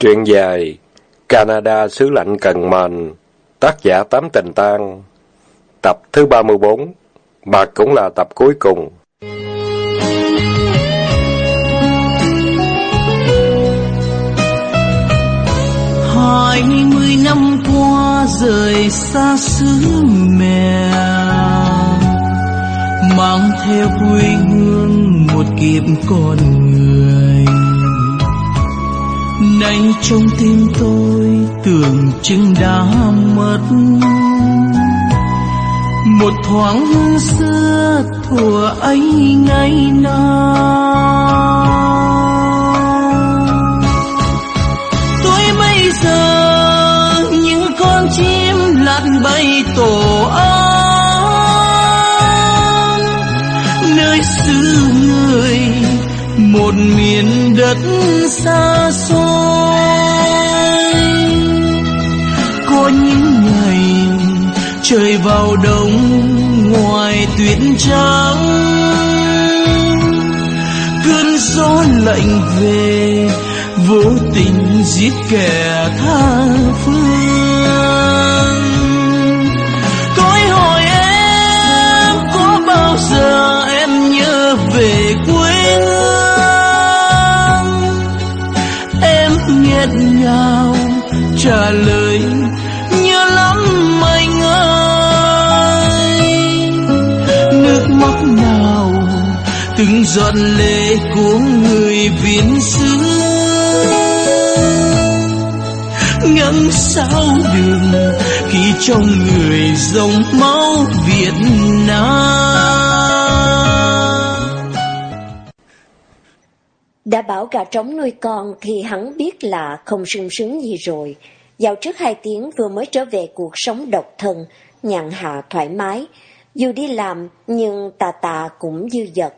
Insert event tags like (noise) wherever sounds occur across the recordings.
Truyện dài Canada xứ lạnh cần mền, Tác giả Tám Tình Tan Tập thứ 34 Mà cũng là tập cuối cùng. Hai mươi năm qua rời xa xứ mẹ Mang theo quê hương một kiếp con người. Nay trong tim tôi tưởng chừng đã mất. Một thoáng hương xưa thuở ấy ngày nào. Tôi bây giờ những con chim lặn bay tổ ấm Nơi xứ người một miền đất xa xôi. Có những ngày trời vào đông ngoài tuyết trắng. Cơn gió lạnh về, vô tình giết kẻ tha phương. Tôi hỏi em, có bao giờ nghẹn ngào, trả lời, nhớ lắm anh ơi. Nước mắt nào, từng giọt lệ của người viễn xứ. Ngắm sao đường khi trong người dòng máu Việt Nam. Đã bảo gà trống nuôi con thì hắn biết là không sung sướng gì rồi. Dạo trước hai tiếng vừa mới trở về cuộc sống độc thân, nhàn hạ thoải mái. Dù đi làm nhưng tà tà cũng dư dật.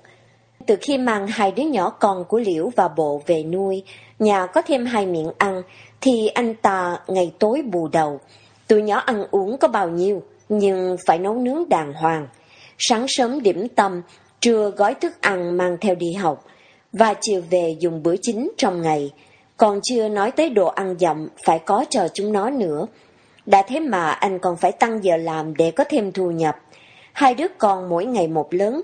Từ khi mang hai đứa nhỏ con của Liễu và Bộ về nuôi, nhà có thêm hai miệng ăn, thì anh ta ngày tối bù đầu. Tụi nhỏ ăn uống có bao nhiêu, nhưng phải nấu nướng đàng hoàng. Sáng sớm điểm tâm, trưa gói thức ăn mang theo đi học, và chiều về dùng bữa chính trong ngày. Còn chưa nói tới đồ ăn dặm phải có cho chúng nó nữa. Đã thế mà anh còn phải tăng giờ làm để có thêm thu nhập. Hai đứa con mỗi ngày một lớn,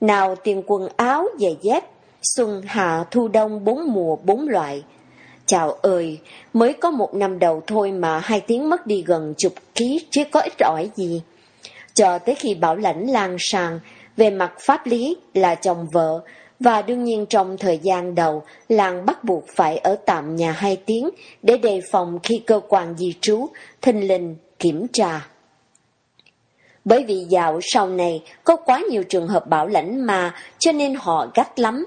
nào tiền quần áo, giày dép, xuân, hạ, thu đông bốn mùa bốn loại. Chào ơi, mới có một năm đầu thôi mà hai tiếng mất đi gần chục ký chứ có ít ỏi gì. Cho tới khi bảo lãnh lan sàng, về mặt pháp lý là chồng vợ, và đương nhiên trong thời gian đầu, làng bắt buộc phải ở tạm nhà hai tiếng để đề phòng khi cơ quan di trú, thình linh, kiểm tra. Bởi vì dạo sau này có quá nhiều trường hợp bảo lãnh mà cho nên họ gắt lắm.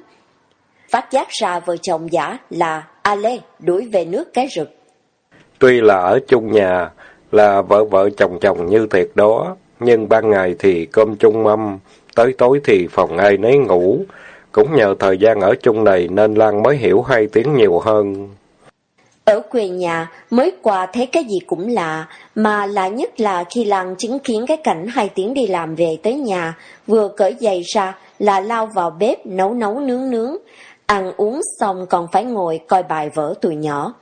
Phát giác ra vợ chồng giả là A Lê đuổi về nước cái rực. Tuy là ở chung nhà, là vợ vợ chồng chồng như thiệt đó, nhưng ban ngày thì cơm chung mâm, tới tối thì phòng ai nấy ngủ. Cũng nhờ thời gian ở chung này nên Lan mới hiểu hai tiếng nhiều hơn. Ở quê nhà, mới qua thấy cái gì cũng lạ, mà lạ nhất là khi Lan chứng kiến cái cảnh hai tiếng đi làm về tới nhà, vừa cởi giày ra là lao vào bếp nấu nấu nướng nướng, ăn uống xong còn phải ngồi coi bài vở tụi nhỏ.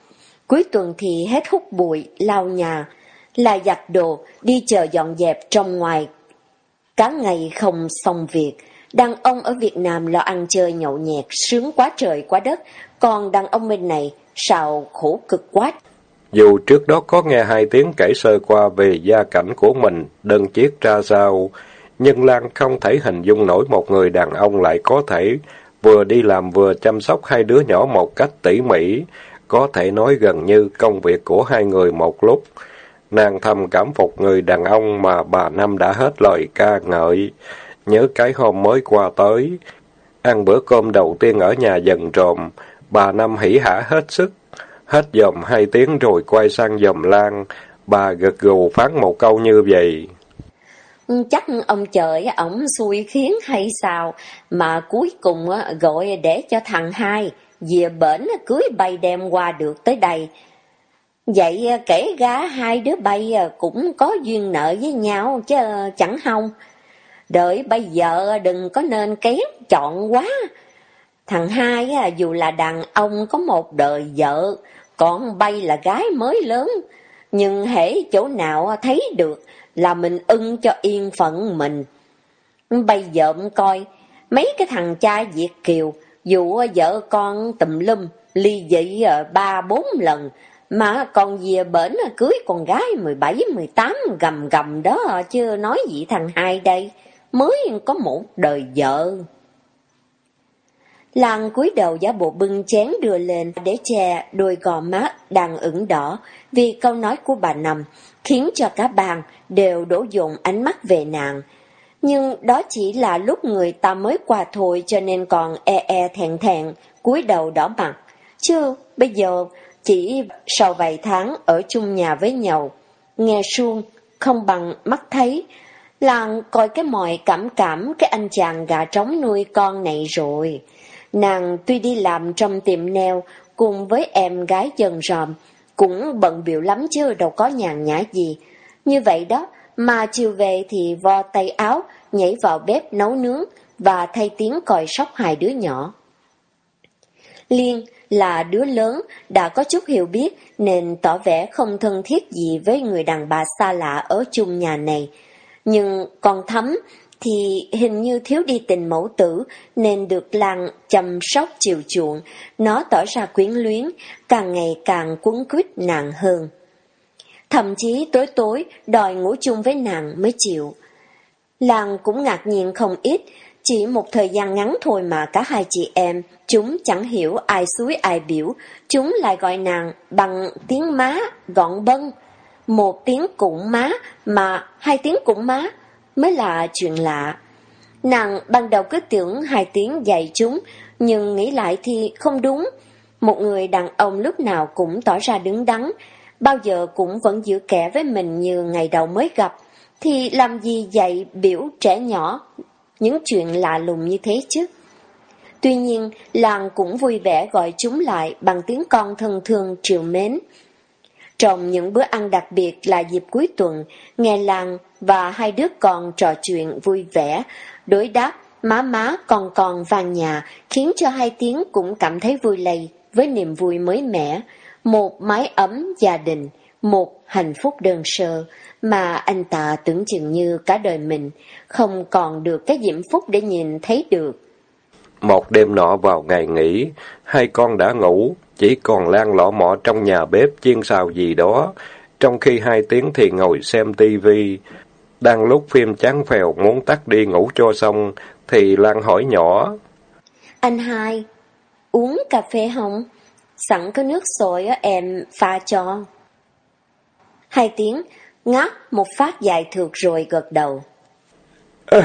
Cuối tuần thì hết hút bụi, lau nhà, là giặt đồ, đi chờ dọn dẹp trong ngoài. Cả ngày không xong việc, đàn ông ở Việt Nam lo ăn chơi nhậu nhẹt, sướng quá trời quá đất, còn đàn ông bên này sao khổ cực quá. Dù trước đó có nghe hai tiếng kể sơ qua về gia cảnh của mình, đơn chiếc ra sao, nhưng Lan không thể hình dung nổi một người đàn ông lại có thể vừa đi làm vừa chăm sóc hai đứa nhỏ một cách tỉ mỉ, có thể nói gần như công việc của hai người một lúc. Nàng thầm cảm phục người đàn ông mà bà Năm đã hết lời ca ngợi. Nhớ cái hôm mới qua tới, ăn bữa cơm đầu tiên ở nhà dần trộm bà Năm hỉ hả hết sức. Hết dòm hai tiếng rồi quay sang dòm Lan, bà gật gù phán một câu như vậy. Ừ, chắc ông trời ổng xui khiến hay sao, mà cuối cùng gọi để cho thằng hai, về bển cưới bay đem qua được tới đây. Vậy kể ra hai đứa bay à, cũng có duyên nợ với nhau chứ chẳng không. Đợi bây giờ đừng có nên kén chọn quá. Thằng hai dù là đàn ông có một đời vợ, còn bay là gái mới lớn. Nhưng hễ chỗ nào thấy được là mình ưng cho yên phận mình. Bây giờ coi, mấy cái thằng cha Việt Kiều, dù vợ con tùm lum, ly dị ờ, ba bốn lần, mà còn về bển cưới con gái 17, 18 gầm gầm đó, chưa nói gì thằng hai đây, mới có một đời vợ. Làng cúi đầu giả bộ bưng chén đưa lên để che đôi gò má đang ửng đỏ vì câu nói của bà nằm, khiến cho cả bàn đều đổ dồn ánh mắt về nàng. Nhưng đó chỉ là lúc người ta mới qua thôi cho nên còn e e thẹn thẹn, cúi đầu đỏ mặt. Chứ bây giờ chỉ sau vài tháng ở chung nhà với nhau, nghe suông, không bằng mắt thấy, Lan coi cái mọi cảm cảm cái anh chàng gà trống nuôi con này rồi. Nàng tuy đi làm trong tiệm neo cùng với em gái dần ròm, cũng bận biểu lắm chứ đâu có nhàn nhã gì. Như vậy đó, mà chiều về thì vo tay áo, nhảy vào bếp nấu nướng và thay tiếng còi sóc hai đứa nhỏ. Liên là đứa lớn đã có chút hiểu biết nên tỏ vẻ không thân thiết gì với người đàn bà xa lạ ở chung nhà này. Nhưng còn thấm thì hình như thiếu đi tình mẫu tử nên được làng chăm sóc chiều chuộng, nó tỏ ra quyến luyến, càng ngày càng cuốn quýt nàng hơn. Thậm chí tối tối đòi ngủ chung với nàng mới chịu. làng cũng ngạc nhiên không ít, chỉ một thời gian ngắn thôi mà cả hai chị em, chúng chẳng hiểu ai suối ai biểu, chúng lại gọi nàng bằng tiếng má gọn bân. Một tiếng cũng má mà hai tiếng cũng má mới là chuyện lạ. Nàng ban đầu cứ tưởng hai tiếng dạy chúng, nhưng nghĩ lại thì không đúng. Một người đàn ông lúc nào cũng tỏ ra đứng đắn, bao giờ cũng vẫn giữ kẻ với mình như ngày đầu mới gặp, thì làm gì dạy biểu trẻ nhỏ những chuyện lạ lùng như thế chứ? Tuy nhiên, làng cũng vui vẻ gọi chúng lại bằng tiếng con thân thương triều mến. Trong những bữa ăn đặc biệt là dịp cuối tuần, nghe làng và hai đứa con trò chuyện vui vẻ, đối đáp má má con còn vang nhà, khiến cho hai tiếng cũng cảm thấy vui lây với niềm vui mới mẻ, một mái ấm gia đình, một hạnh phúc đơn sơ mà anh ta tưởng chừng như cả đời mình không còn được cái diễm phúc để nhìn thấy được. Một đêm nọ vào ngày nghỉ, hai con đã ngủ, chỉ còn lan lọ mọ trong nhà bếp chiên xào gì đó, trong khi hai tiếng thì ngồi xem tivi. Đang lúc phim chán phèo muốn tắt đi ngủ cho xong, thì Lan hỏi nhỏ. Anh hai, uống cà phê không? Sẵn có nước sôi em pha cho. Hai tiếng, ngáp một phát dài thượt rồi gật đầu. Ê,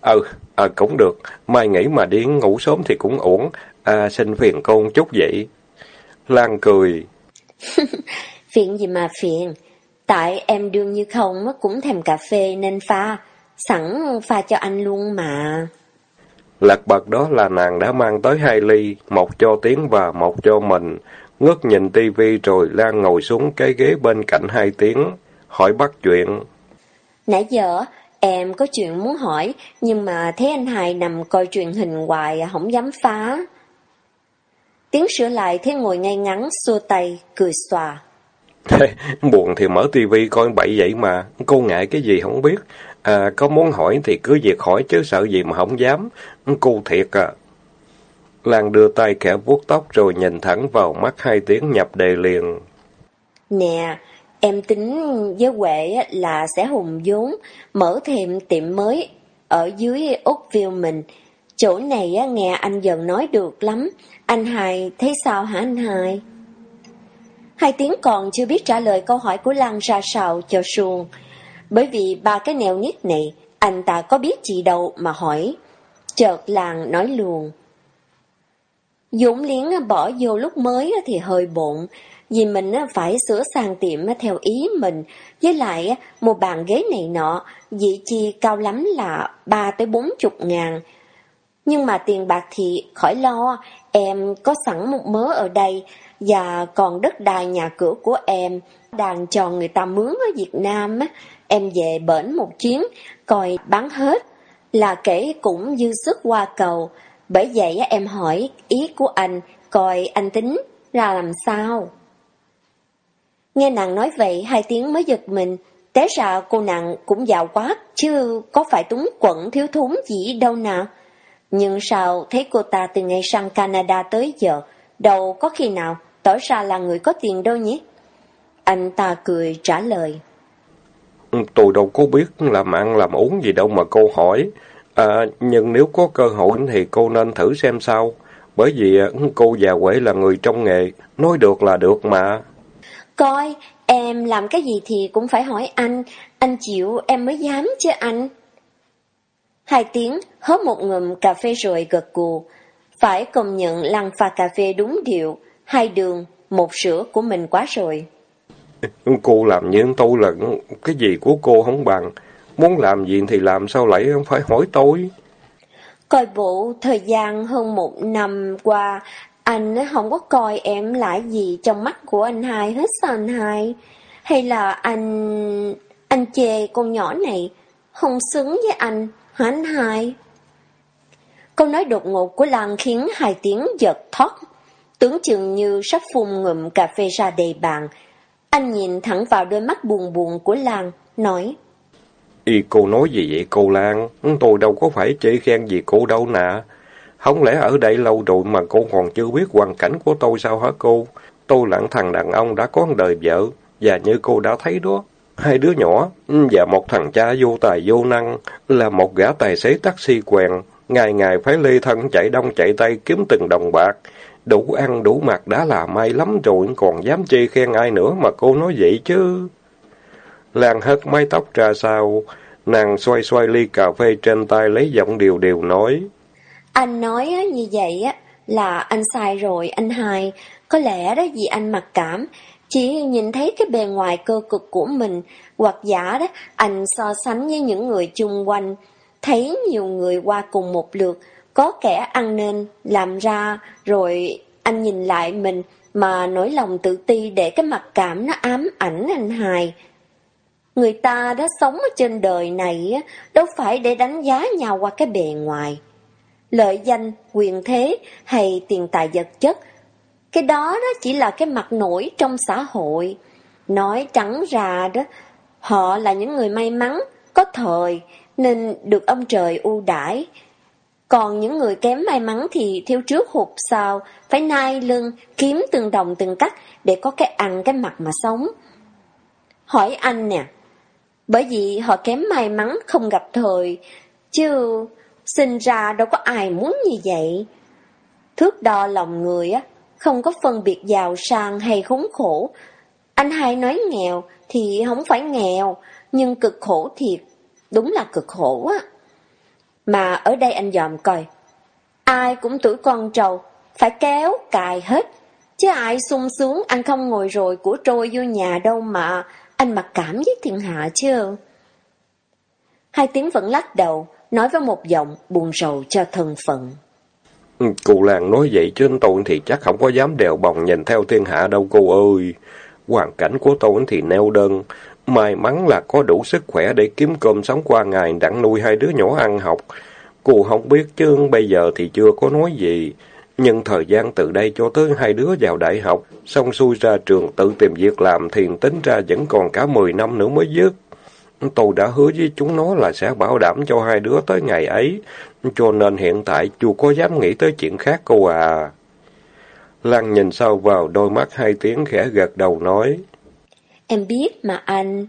ờ, à, cũng được, mai nghỉ mà đi ngủ sớm thì cũng ổn, à, xin phiền con chút vậy. Lan cười. (laughs) phiền gì mà phiền, tại em đương như không cũng thèm cà phê nên pha, sẵn pha cho anh luôn mà. Lạc bật đó là nàng đã mang tới hai ly, một cho Tiến và một cho mình. Ngước nhìn tivi rồi Lan ngồi xuống cái ghế bên cạnh hai tiếng, hỏi bắt chuyện. Nãy giờ em có chuyện muốn hỏi, nhưng mà thấy anh Hải nằm coi truyền hình hoài không dám phá. Tiếng sửa lại thấy ngồi ngay ngắn, xua tay, cười xòa. (laughs) Buồn thì mở tivi coi bậy vậy mà, cô ngại cái gì không biết. À, có muốn hỏi thì cứ việc hỏi chứ sợ gì mà không dám. Cô thiệt à. Lan đưa tay kẻ vuốt tóc rồi nhìn thẳng vào mắt hai tiếng nhập đề liền. Nè, em tính với Huệ là sẽ hùng vốn, mở thêm tiệm mới ở dưới Oakville mình. Chỗ này nghe anh dần nói được lắm. Anh Hai thấy sao hả anh Hai? Hai tiếng còn chưa biết trả lời câu hỏi của Lan ra sao cho suông. Bởi vì ba cái nèo nhít này, anh ta có biết gì đâu mà hỏi. Chợt làng nói luôn. Dũng liếng bỏ vô lúc mới thì hơi bộn, vì mình phải sửa sang tiệm theo ý mình, với lại một bàn ghế này nọ, vị chi cao lắm là ba tới bốn chục ngàn. Nhưng mà tiền bạc thì khỏi lo, em có sẵn một mớ ở đây, và còn đất đai nhà cửa của em, đang cho người ta mướn ở Việt Nam, em về bển một chuyến, coi bán hết, là kể cũng dư sức qua cầu, bởi vậy em hỏi ý của anh, coi anh tính ra làm sao? Nghe nàng nói vậy, hai tiếng mới giật mình. Té ra cô nàng cũng giàu quá, chứ có phải túng quẩn thiếu thốn gì đâu nào. Nhưng sao thấy cô ta từ ngày sang Canada tới giờ, đâu có khi nào tỏ ra là người có tiền đâu nhé. Anh ta cười trả lời. Tôi đâu có biết làm ăn làm uống gì đâu mà cô hỏi. À, nhưng nếu có cơ hội thì cô nên thử xem sao. Bởi vì cô già quệ là người trong nghề, nói được là được mà. Coi, em làm cái gì thì cũng phải hỏi anh, anh chịu em mới dám chứ anh. Hai tiếng, hớp một ngụm cà phê rồi gật gù. Phải công nhận lăng pha cà phê đúng điệu, hai đường, một sữa của mình quá rồi. Cô làm như tôi là cái gì của cô không bằng. Muốn làm gì thì làm sao lại không phải hỏi tôi. Coi bộ thời gian hơn một năm qua, anh không có coi em là gì trong mắt của anh hai hết sao anh hai? Hay là anh... anh chê con nhỏ này không xứng với anh hả anh hai? Câu nói đột ngột của Lan khiến hai tiếng giật thoát. Tưởng chừng như sắp phun ngụm cà phê ra đầy bàn. Anh nhìn thẳng vào đôi mắt buồn buồn của Lan, nói. Y cô nói gì vậy cô Lan? Tôi đâu có phải chê khen gì cô đâu nè. Không lẽ ở đây lâu rồi mà cô còn chưa biết hoàn cảnh của tôi sao hả cô? Tôi lặng thằng đàn ông đã có đời vợ, và như cô đã thấy đó, hai đứa nhỏ và một thằng cha vô tài vô năng là một gã tài xế taxi quèn, ngày ngày phải lê thân chạy đông chạy tây kiếm từng đồng bạc. Đủ ăn đủ mặc đã là may lắm rồi, còn dám chê khen ai nữa mà cô nói vậy chứ. Lan hất mái tóc ra sau, nàng xoay xoay ly cà phê trên tay lấy giọng điều điều nói. Anh nói như vậy là anh sai rồi anh hai, có lẽ đó vì anh mặc cảm, chỉ nhìn thấy cái bề ngoài cơ cực của mình, hoặc giả đó anh so sánh với những người chung quanh, thấy nhiều người qua cùng một lượt, có kẻ ăn nên làm ra rồi anh nhìn lại mình mà nỗi lòng tự ti để cái mặc cảm nó ám ảnh anh hài. Người ta đã sống ở trên đời này đâu phải để đánh giá nhau qua cái bề ngoài. Lợi danh, quyền thế hay tiền tài vật chất, cái đó đó chỉ là cái mặt nổi trong xã hội. Nói trắng ra đó, họ là những người may mắn, có thời nên được ông trời ưu đãi còn những người kém may mắn thì thiếu trước hụt sau, phải nai lưng, kiếm từng đồng từng cắt để có cái ăn cái mặt mà sống. Hỏi anh nè, bởi vì họ kém may mắn không gặp thời, chứ sinh ra đâu có ai muốn như vậy. Thước đo lòng người á, không có phân biệt giàu sang hay khốn khổ. Anh hai nói nghèo thì không phải nghèo, nhưng cực khổ thiệt, đúng là cực khổ á. Mà ở đây anh dòm coi. Ai cũng tuổi con trầu phải kéo, cài hết. Chứ ai sung sướng anh không ngồi rồi của trôi vô nhà đâu mà anh mặc cảm với thiên hạ chứ. Hai tiếng vẫn lắc đầu, nói với một giọng buồn rầu cho thân phận. Ừ, cụ làng nói vậy chứ tôi thì chắc không có dám đèo bồng nhìn theo thiên hạ đâu cô ơi. Hoàn cảnh của tôi thì neo đơn, May mắn là có đủ sức khỏe để kiếm cơm sống qua ngày đặng nuôi hai đứa nhỏ ăn học. Cô không biết chứ bây giờ thì chưa có nói gì. Nhưng thời gian từ đây cho tới hai đứa vào đại học, xong xuôi ra trường tự tìm việc làm thì tính ra vẫn còn cả 10 năm nữa mới dứt. Tôi đã hứa với chúng nó là sẽ bảo đảm cho hai đứa tới ngày ấy, cho nên hiện tại chưa có dám nghĩ tới chuyện khác cô à. Lan nhìn sâu vào đôi mắt hai tiếng khẽ gật đầu nói. Em biết mà anh.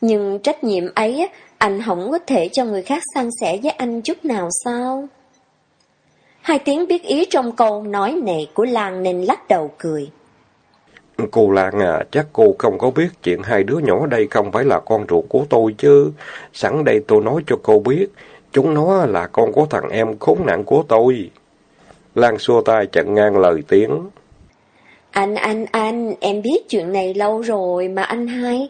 Nhưng trách nhiệm ấy anh không có thể cho người khác san sẻ với anh chút nào sao? Hai tiếng biết ý trong câu nói này của Lan nên lắc đầu cười. Cô Lan à, chắc cô không có biết chuyện hai đứa nhỏ đây không phải là con ruột của tôi chứ. Sẵn đây tôi nói cho cô biết, chúng nó là con của thằng em khốn nạn của tôi. Lan xua tay chặn ngang lời tiếng. Anh, anh, anh, em biết chuyện này lâu rồi mà anh hai.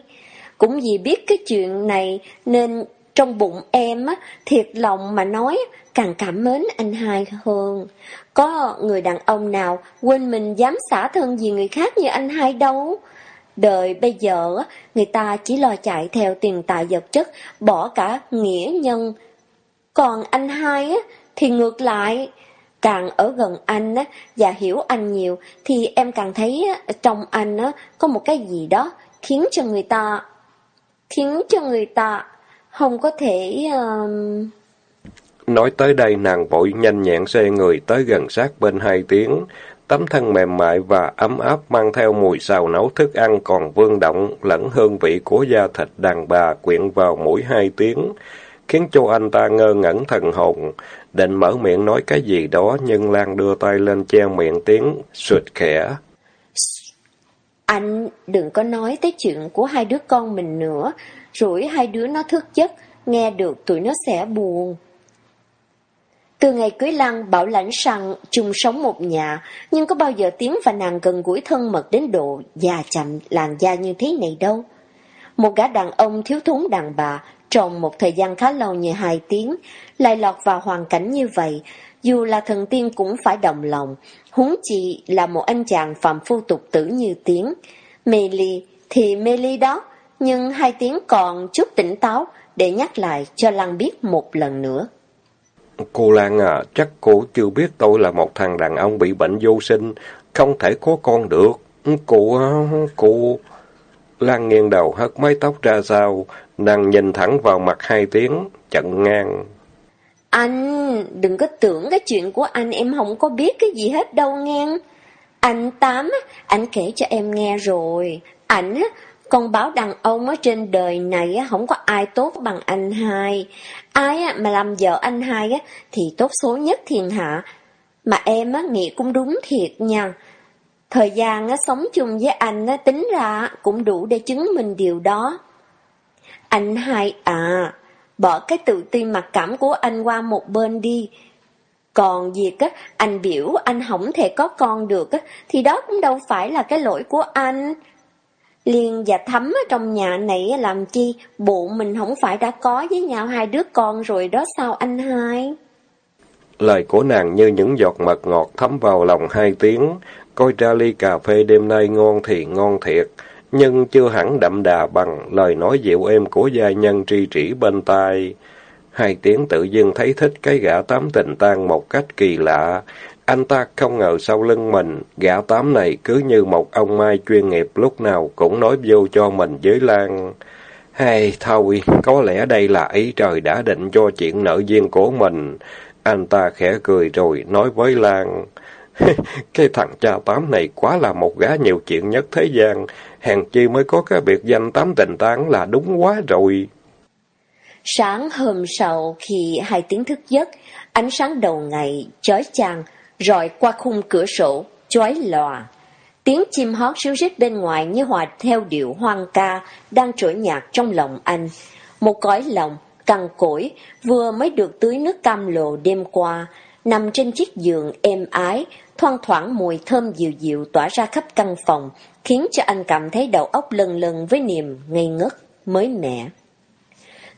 Cũng vì biết cái chuyện này nên trong bụng em thiệt lòng mà nói càng cảm mến anh hai hơn. Có người đàn ông nào quên mình dám xả thân vì người khác như anh hai đâu. Đời bây giờ người ta chỉ lo chạy theo tiền tài vật chất, bỏ cả nghĩa nhân. Còn anh hai thì ngược lại, càng ở gần anh và hiểu anh nhiều, thì em càng thấy trong anh có một cái gì đó khiến cho người ta... khiến cho người ta không có thể... Uh... Nói tới đây nàng vội nhanh nhẹn xe người tới gần sát bên hai tiếng, tấm thân mềm mại và ấm áp mang theo mùi xào nấu thức ăn còn vương động lẫn hương vị của da thịt đàn bà quyện vào mũi hai tiếng, khiến cho anh ta ngơ ngẩn thần hồn, định mở miệng nói cái gì đó nhưng Lan đưa tay lên che miệng tiếng sụt khẽ. Anh đừng có nói tới chuyện của hai đứa con mình nữa, rủi hai đứa nó thức giấc, nghe được tụi nó sẽ buồn. Từ ngày cưới lăng, Bảo lãnh rằng chung sống một nhà, nhưng có bao giờ Tiến và nàng gần gũi thân mật đến độ già chậm làn da như thế này đâu. Một gã đàn ông thiếu thốn đàn bà, trong một thời gian khá lâu như hai tiếng, lại lọt vào hoàn cảnh như vậy, dù là thần tiên cũng phải đồng lòng, huống chi là một anh chàng phạm phu tục tử như tiếng. Mê ly thì mê ly đó, nhưng hai tiếng còn chút tỉnh táo để nhắc lại cho Lăng biết một lần nữa. Cô Lan à, chắc cô chưa biết tôi là một thằng đàn ông bị bệnh vô sinh, không thể có con được. Cô, cô... Lan nghiêng đầu hất mái tóc ra sau, nàng nhìn thẳng vào mặt hai tiếng, chận ngang. Anh, đừng có tưởng cái chuyện của anh em không có biết cái gì hết đâu nghe. Anh Tám, anh kể cho em nghe rồi. Anh còn bảo đàn ông ở trên đời này không có ai tốt bằng anh hai. Ai mà làm vợ anh hai thì tốt số nhất thiên hạ. Mà em nghĩ cũng đúng thiệt nha. Thời gian sống chung với anh tính ra cũng đủ để chứng minh điều đó. Anh hai à, bỏ cái tự ti mặc cảm của anh qua một bên đi. Còn việc á, anh biểu anh không thể có con được á, thì đó cũng đâu phải là cái lỗi của anh. Liên và Thắm ở trong nhà này làm chi, bộ mình không phải đã có với nhau hai đứa con rồi đó sao anh hai? Lời của nàng như những giọt mật ngọt thấm vào lòng hai tiếng, coi ra ly cà phê đêm nay ngon thì ngon thiệt, nhưng chưa hẳn đậm đà bằng lời nói dịu êm của gia nhân tri trĩ bên tai. Hai tiếng tự dưng thấy thích cái gã tám tình tan một cách kỳ lạ, anh ta không ngờ sau lưng mình, gã tám này cứ như một ông mai chuyên nghiệp lúc nào cũng nói vô cho mình với Lan. Hay thôi, có lẽ đây là ý trời đã định cho chuyện nợ duyên của mình. Anh ta khẽ cười rồi nói với Lan. (laughs) cái thằng cha tám này quá là một gã nhiều chuyện nhất thế gian. Hèn chi mới có cái biệt danh tám tình tán là đúng quá rồi. Sáng hôm sau khi hai tiếng thức giấc, ánh sáng đầu ngày chói chang rọi qua khung cửa sổ, chói lòa. Tiếng chim hót ríu rít bên ngoài như hòa theo điệu hoang ca đang trỗi nhạc trong lòng anh. Một cõi lòng, cằn cỗi, vừa mới được tưới nước cam lồ đêm qua, nằm trên chiếc giường êm ái, thoang thoảng mùi thơm dịu dịu tỏa ra khắp căn phòng, khiến cho anh cảm thấy đầu óc lần lần với niềm ngây ngất, mới mẻ.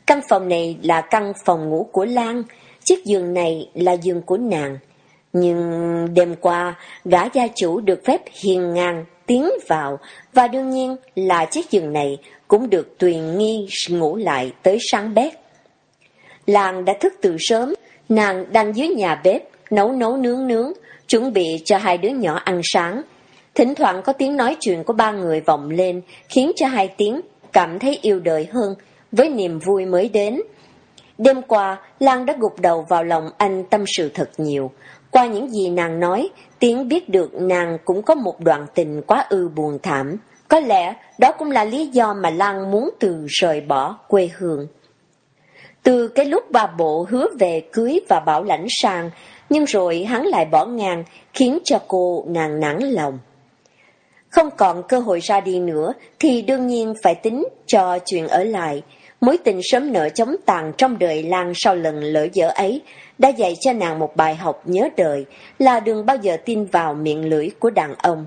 Căn phòng này là căn phòng ngủ của Lan, chiếc giường này là giường của nàng. Nhưng đêm qua, gã gia chủ được phép hiền ngang tiến vào, và đương nhiên là chiếc giường này cũng được tuyền nghi ngủ lại tới sáng bét. Làng đã thức từ sớm, nàng đang dưới nhà bếp, nấu nấu nướng nướng, chuẩn bị cho hai đứa nhỏ ăn sáng. Thỉnh thoảng có tiếng nói chuyện của ba người vọng lên, khiến cho hai tiếng cảm thấy yêu đời hơn, với niềm vui mới đến. Đêm qua, Lan đã gục đầu vào lòng anh tâm sự thật nhiều. Qua những gì nàng nói, Tiến biết được nàng cũng có một đoạn tình quá ư buồn thảm. Có lẽ đó cũng là lý do mà Lan muốn từ rời bỏ quê hương. Từ cái lúc bà bộ hứa về cưới và bảo lãnh sang, nhưng rồi hắn lại bỏ ngang, khiến cho cô nàng nản lòng. Không còn cơ hội ra đi nữa, thì đương nhiên phải tính cho chuyện ở lại. Mối tình sớm nợ chống tàn trong đời Lan sau lần lỡ dở ấy, đã dạy cho nàng một bài học nhớ đời là đừng bao giờ tin vào miệng lưỡi của đàn ông.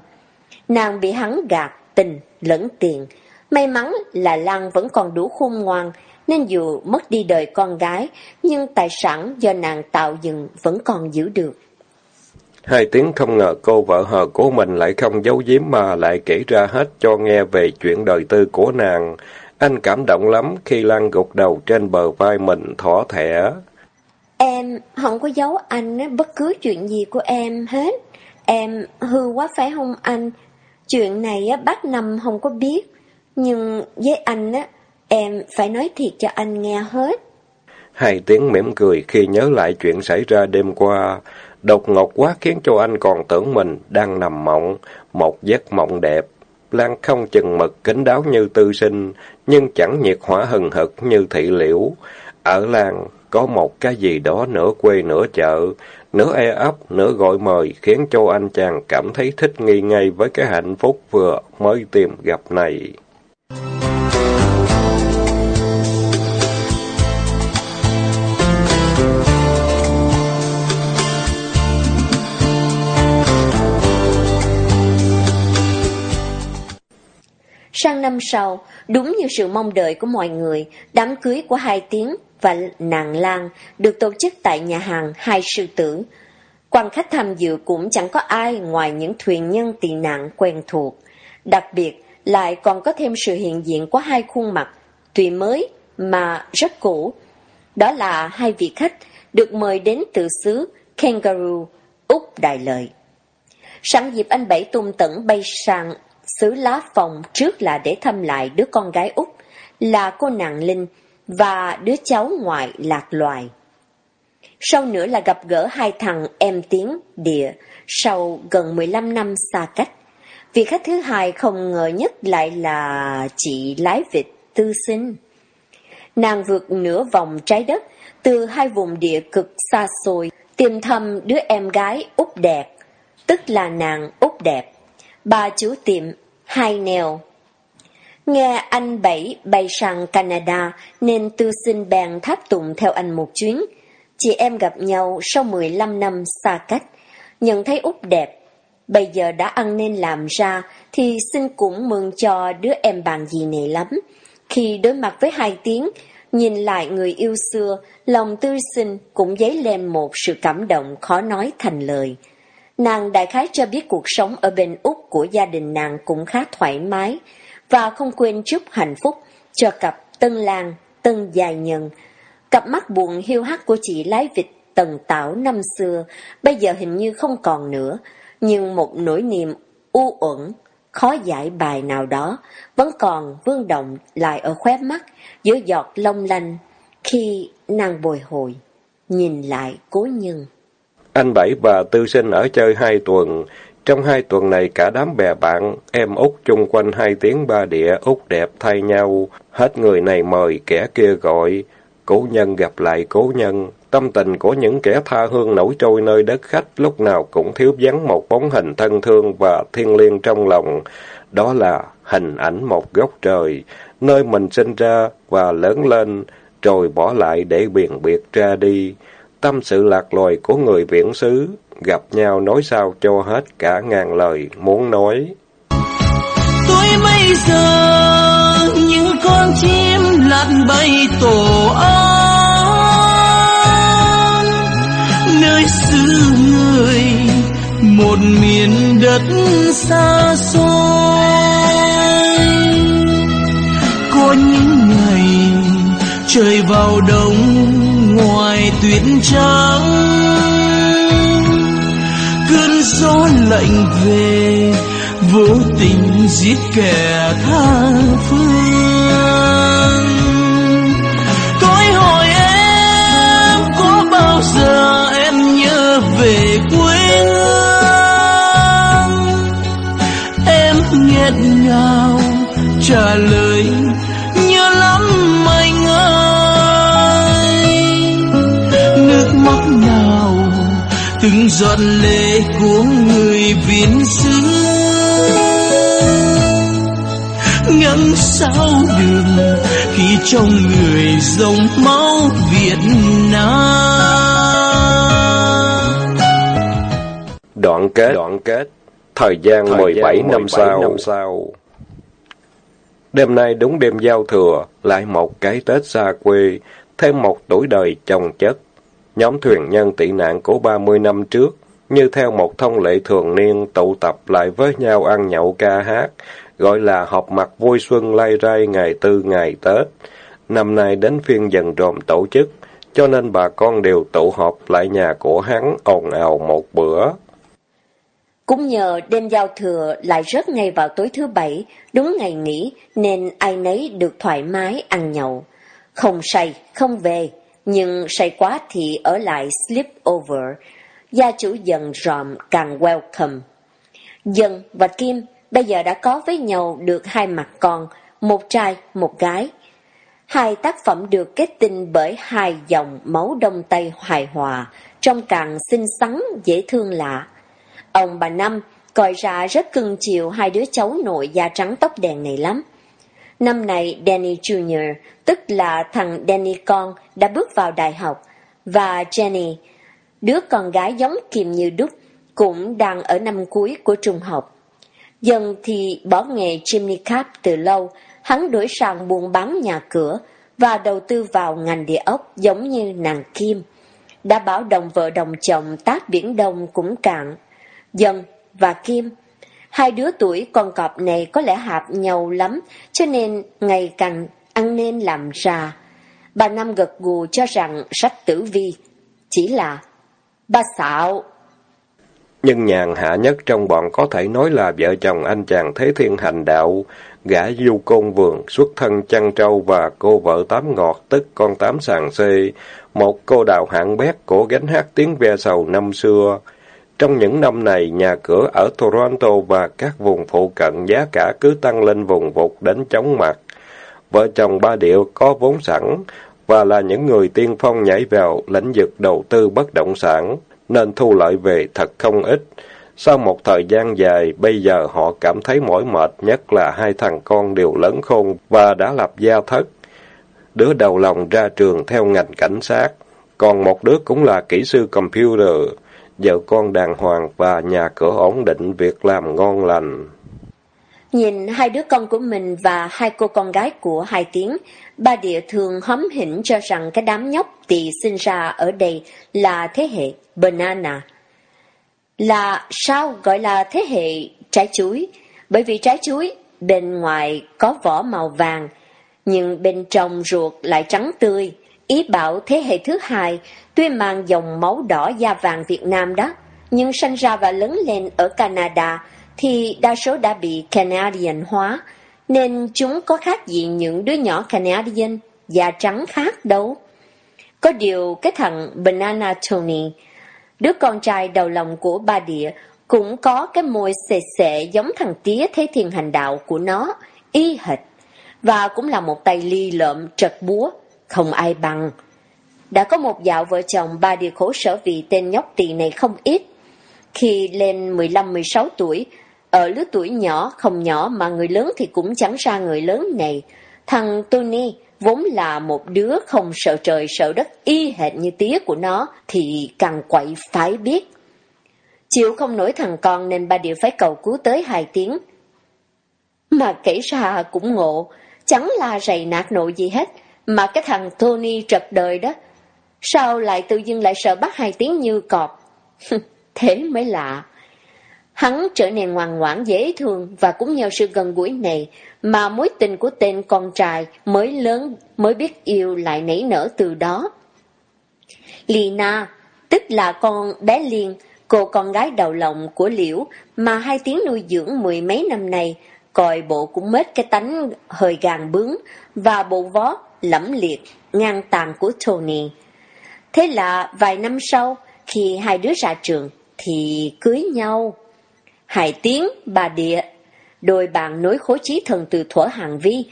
Nàng bị hắn gạt, tình, lẫn tiền. May mắn là Lan vẫn còn đủ khôn ngoan, nên dù mất đi đời con gái, nhưng tài sản do nàng tạo dựng vẫn còn giữ được. Hai tiếng không ngờ cô vợ hờ của mình lại không giấu giếm mà lại kể ra hết cho nghe về chuyện đời tư của nàng. Anh cảm động lắm khi Lan gục đầu trên bờ vai mình thỏ thẻ. Em không có giấu anh bất cứ chuyện gì của em hết. Em hư quá phải không anh? Chuyện này bác Năm không có biết. Nhưng với anh á, em phải nói thiệt cho anh nghe hết. Hai tiếng mỉm cười khi nhớ lại chuyện xảy ra đêm qua. Đột ngột quá khiến cho anh còn tưởng mình đang nằm mộng, một giấc mộng đẹp. Lan không chừng mực kính đáo như tư sinh, nhưng chẳng nhiệt hỏa hừng hực như thị liễu. Ở Lan có một cái gì đó nửa quê nửa chợ, nửa e ấp, nửa gọi mời, khiến cho anh chàng cảm thấy thích nghi ngay với cái hạnh phúc vừa mới tìm gặp này. Sang năm sau, đúng như sự mong đợi của mọi người, đám cưới của hai tiếng và nàng Lan được tổ chức tại nhà hàng Hai Sư Tử. Quan khách tham dự cũng chẳng có ai ngoài những thuyền nhân tị nạn quen thuộc. Đặc biệt, lại còn có thêm sự hiện diện của hai khuôn mặt, tuy mới mà rất cũ. Đó là hai vị khách được mời đến từ xứ Kangaroo, Úc Đại Lợi. Sẵn dịp anh Bảy tung tẩn bay sang xứ lá phòng trước là để thăm lại đứa con gái út là cô nàng Linh và đứa cháu ngoại lạc loài. Sau nữa là gặp gỡ hai thằng em tiếng địa sau gần 15 năm xa cách. Vị khách thứ hai không ngờ nhất lại là chị lái vịt tư sinh. Nàng vượt nửa vòng trái đất từ hai vùng địa cực xa xôi tìm thăm đứa em gái út đẹp, tức là nàng út đẹp. Bà chủ tiệm hai nèo. Nghe anh Bảy bay sang Canada nên tư sinh bèn tháp tụng theo anh một chuyến. Chị em gặp nhau sau 15 năm xa cách, nhận thấy út đẹp. Bây giờ đã ăn nên làm ra thì xin cũng mừng cho đứa em bạn gì này lắm. Khi đối mặt với hai tiếng, nhìn lại người yêu xưa, lòng tư sinh cũng dấy lên một sự cảm động khó nói thành lời. Nàng đại khái cho biết cuộc sống ở bên Úc của gia đình nàng cũng khá thoải mái và không quên chúc hạnh phúc cho cặp Tân lang Tân Dài Nhân. Cặp mắt buồn hiu hắt của chị lái vịt Tần Tảo năm xưa bây giờ hình như không còn nữa, nhưng một nỗi niềm u uẩn, khó giải bài nào đó vẫn còn vương động lại ở khóe mắt giữa giọt long lanh khi nàng bồi hồi nhìn lại cố nhân. Anh Bảy và Tư Sinh ở chơi hai tuần. Trong hai tuần này cả đám bè bạn, em út chung quanh hai tiếng ba địa, út đẹp thay nhau. Hết người này mời, kẻ kia gọi. Cố nhân gặp lại cố nhân. Tâm tình của những kẻ tha hương nổi trôi nơi đất khách lúc nào cũng thiếu vắng một bóng hình thân thương và thiên liêng trong lòng. Đó là hình ảnh một góc trời, nơi mình sinh ra và lớn lên, rồi bỏ lại để biền biệt ra đi. Tâm sự lạc loài của người viễn xứ, gặp nhau nói sao cho hết cả ngàn lời muốn nói. Tôi bây giờ những con chim lặn bay tổ ong nơi xứ người một miền đất xa xôi có những ngày trời vào đông tuyết trắng. Cơn gió lạnh về, vô tình giết kẻ tha phương. Tôi hỏi em, có bao giờ em nhớ về quê hương? Em nghẹn ngào trả lời giọt lệ của người viễn xứ ngắm sao đường khi trong người dòng máu Việt Nam. Đoạn kết. Đoạn kết. Thời gian thời 17, gian 17 năm sau. năm sau. Đêm nay đúng đêm giao thừa lại một cái tết xa quê thêm một tuổi đời chồng chất. Nhóm thuyền nhân tị nạn của ba mươi năm trước, như theo một thông lệ thường niên tụ tập lại với nhau ăn nhậu ca hát, gọi là họp mặt vui xuân lai rai ngày tư ngày Tết. Năm nay đến phiên dần rộm tổ chức, cho nên bà con đều tụ họp lại nhà của hắn ồn ào một bữa. Cũng nhờ đêm giao thừa lại rớt ngay vào tối thứ bảy, đúng ngày nghỉ, nên ai nấy được thoải mái ăn nhậu. Không say, không về, nhưng say quá thì ở lại sleep over. Gia chủ dần ròm càng welcome. Dân và Kim bây giờ đã có với nhau được hai mặt con, một trai, một gái. Hai tác phẩm được kết tinh bởi hai dòng máu đông tây hài hòa, trông càng xinh xắn, dễ thương lạ. Ông bà Năm coi ra rất cưng chiều hai đứa cháu nội da trắng tóc đen này lắm. Năm này Danny Jr., tức là thằng Danny con, đã bước vào đại học, và Jenny, đứa con gái giống Kim như đúc, cũng đang ở năm cuối của trung học. Dần thì bỏ nghề chimney cap từ lâu, hắn đổi sang buôn bán nhà cửa và đầu tư vào ngành địa ốc giống như nàng Kim. Đã bảo đồng vợ đồng chồng tác biển đông cũng cạn. Dần và Kim, hai đứa tuổi con cọp này có lẽ hạp nhau lắm, cho nên ngày càng ăn nên làm ra. Bà Năm gật gù cho rằng sách tử vi chỉ là ba xạo nhưng nhàn hạ nhất trong bọn có thể nói là vợ chồng anh chàng Thế Thiên Hành Đạo, gã du côn vườn, xuất thân chăn trâu và cô vợ tám ngọt, tức con tám sàng xê, một cô đào hạng bét của gánh hát tiếng ve sầu năm xưa. Trong những năm này, nhà cửa ở Toronto và các vùng phụ cận giá cả cứ tăng lên vùng vụt đến chóng mặt. Vợ chồng ba điệu có vốn sẵn và là những người tiên phong nhảy vào lĩnh vực đầu tư bất động sản nên thu lợi về thật không ít. Sau một thời gian dài, bây giờ họ cảm thấy mỏi mệt, nhất là hai thằng con đều lớn khôn và đã lập gia thất. Đứa đầu lòng ra trường theo ngành cảnh sát, còn một đứa cũng là kỹ sư computer, vợ con đàng hoàng và nhà cửa ổn định, việc làm ngon lành. Nhìn hai đứa con của mình và hai cô con gái của hai tiếng, ba địa thường hóm hỉnh cho rằng cái đám nhóc tỳ sinh ra ở đây là thế hệ banana. Là sao gọi là thế hệ trái chuối? Bởi vì trái chuối bên ngoài có vỏ màu vàng, nhưng bên trong ruột lại trắng tươi. Ý bảo thế hệ thứ hai, tuy mang dòng máu đỏ da vàng Việt Nam đó, nhưng sinh ra và lớn lên ở Canada, thì đa số đã bị Canadian hóa, nên chúng có khác gì những đứa nhỏ Canadian da trắng khác đâu. Có điều cái thằng Banana Tony, đứa con trai đầu lòng của ba địa, cũng có cái môi xệ xệ giống thằng tía thế thiên hành đạo của nó, y hệt, và cũng là một tay ly lợm trật búa, không ai bằng. Đã có một dạo vợ chồng ba địa khổ sở vì tên nhóc tỳ này không ít. Khi lên 15-16 tuổi, ở lứa tuổi nhỏ, không nhỏ mà người lớn thì cũng chẳng ra người lớn này. Thằng Tony vốn là một đứa không sợ trời sợ đất y hệt như tía của nó thì càng quậy phải biết. Chịu không nổi thằng con nên ba điều phải cầu cứu tới hai tiếng. Mà kể ra cũng ngộ, chẳng là rầy nạt nội gì hết, mà cái thằng Tony trật đời đó. Sao lại tự dưng lại sợ bắt hai tiếng như cọp? (laughs) Thế mới lạ. Hắn trở nên ngoan ngoãn dễ thương và cũng nhờ sự gần gũi này mà mối tình của tên con trai mới lớn mới biết yêu lại nảy nở từ đó. Lina, tức là con bé Liên, cô con gái đầu lòng của Liễu mà hai tiếng nuôi dưỡng mười mấy năm nay, còi bộ cũng mết cái tánh hơi gàn bướng và bộ vó lẫm liệt, ngang tàn của Tony. Thế là vài năm sau, khi hai đứa ra trường, thì cưới nhau. Hải tiếng, bà địa, đôi bạn nối khối trí thần từ thuở hàng vi.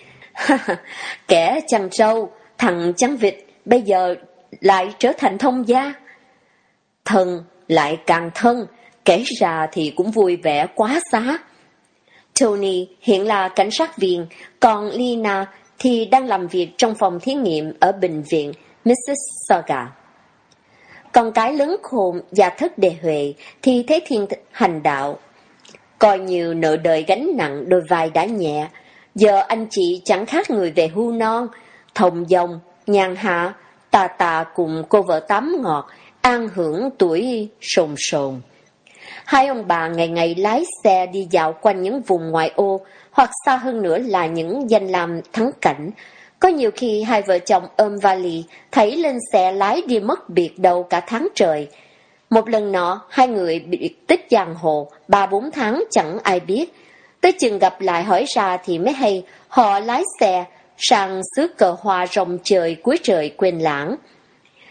(laughs) Kẻ chăn trâu, thằng chăn vịt, bây giờ lại trở thành thông gia. Thần lại càng thân, kể ra thì cũng vui vẻ quá xá. Tony hiện là cảnh sát viên, còn Lina thì đang làm việc trong phòng thí nghiệm ở bệnh viện Mrs. Saga Con cái lớn khôn và thất đề huệ thì thế thiên hành đạo Coi như nợ đời gánh nặng đôi vai đã nhẹ, giờ anh chị chẳng khác người về hưu non, thồng dòng, nhàn hạ, tà tà cùng cô vợ tắm ngọt, an hưởng tuổi sồn sồn. Hai ông bà ngày ngày lái xe đi dạo quanh những vùng ngoại ô, hoặc xa hơn nữa là những danh làm thắng cảnh, Có nhiều khi hai vợ chồng ôm vali, thấy lên xe lái đi mất biệt đầu cả tháng trời. Một lần nọ, hai người bị tích giang hồ, ba bốn tháng chẳng ai biết. Tới chừng gặp lại hỏi ra thì mới hay, họ lái xe sang xứ cờ hoa rồng trời cuối trời quên lãng.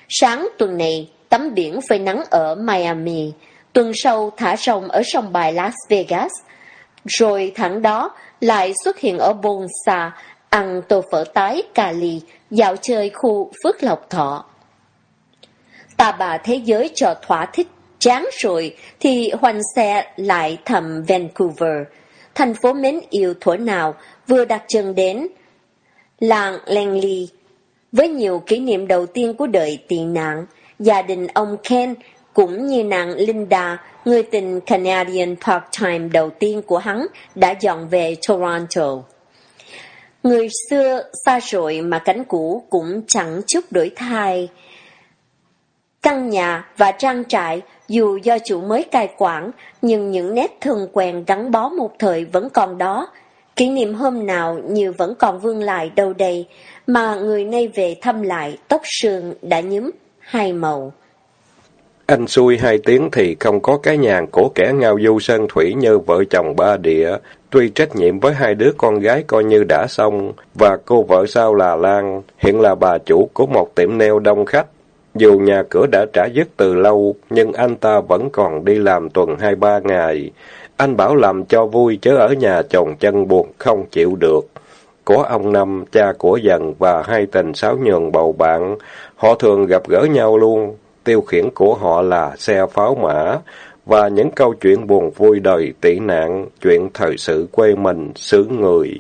Sáng tuần này, tắm biển phơi nắng ở Miami, tuần sau thả rồng ở sông bài Las Vegas. Rồi tháng đó lại xuất hiện ở Bonsa, ăn tô phở tái Cali, dạo chơi khu Phước Lộc Thọ. Ta bà thế giới cho thỏa thích, chán rồi thì hoành xe lại thầm Vancouver, thành phố mến yêu thuở nào vừa đặt chân đến. Làng Langley, với nhiều kỷ niệm đầu tiên của đời tị nạn, gia đình ông Ken cũng như nàng Linda, người tình Canadian part-time đầu tiên của hắn, đã dọn về Toronto. Người xưa xa rồi mà cánh cũ cũng chẳng chút đổi thay. Căn nhà và trang trại dù do chủ mới cai quản, nhưng những nét thường quen gắn bó một thời vẫn còn đó. Kỷ niệm hôm nào như vẫn còn vương lại đâu đây, mà người nay về thăm lại tóc sườn đã nhúm hai màu. Anh xui hai tiếng thì không có cái nhàn của kẻ ngao du sơn thủy như vợ chồng ba địa. Tuy trách nhiệm với hai đứa con gái coi như đã xong, và cô vợ sau là Lan, hiện là bà chủ của một tiệm neo đông khách. Dù nhà cửa đã trả dứt từ lâu, nhưng anh ta vẫn còn đi làm tuần hai ba ngày. Anh bảo làm cho vui chứ ở nhà chồng chân buồn không chịu được. Có ông Năm, cha của dần và hai tình sáu nhường bầu bạn, họ thường gặp gỡ nhau luôn tiêu khiển của họ là xe pháo mã, và những câu chuyện buồn vui đời tị nạn, chuyện thời sự quê mình, xứ người.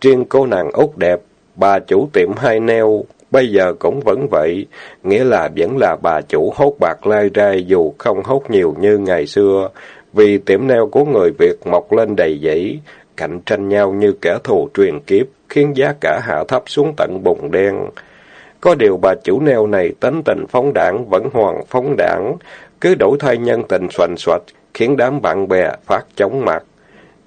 Riêng cô nàng út đẹp, bà chủ tiệm hai neo, bây giờ cũng vẫn vậy, nghĩa là vẫn là bà chủ hốt bạc lai rai dù không hốt nhiều như ngày xưa, vì tiệm neo của người Việt mọc lên đầy dẫy, cạnh tranh nhau như kẻ thù truyền kiếp, khiến giá cả hạ thấp xuống tận bùng đen. Có điều bà chủ neo này tính tình phóng đảng vẫn hoàn phóng đảng, cứ đổi thay nhân tình xoành xoạch, khiến đám bạn bè phát chóng mặt.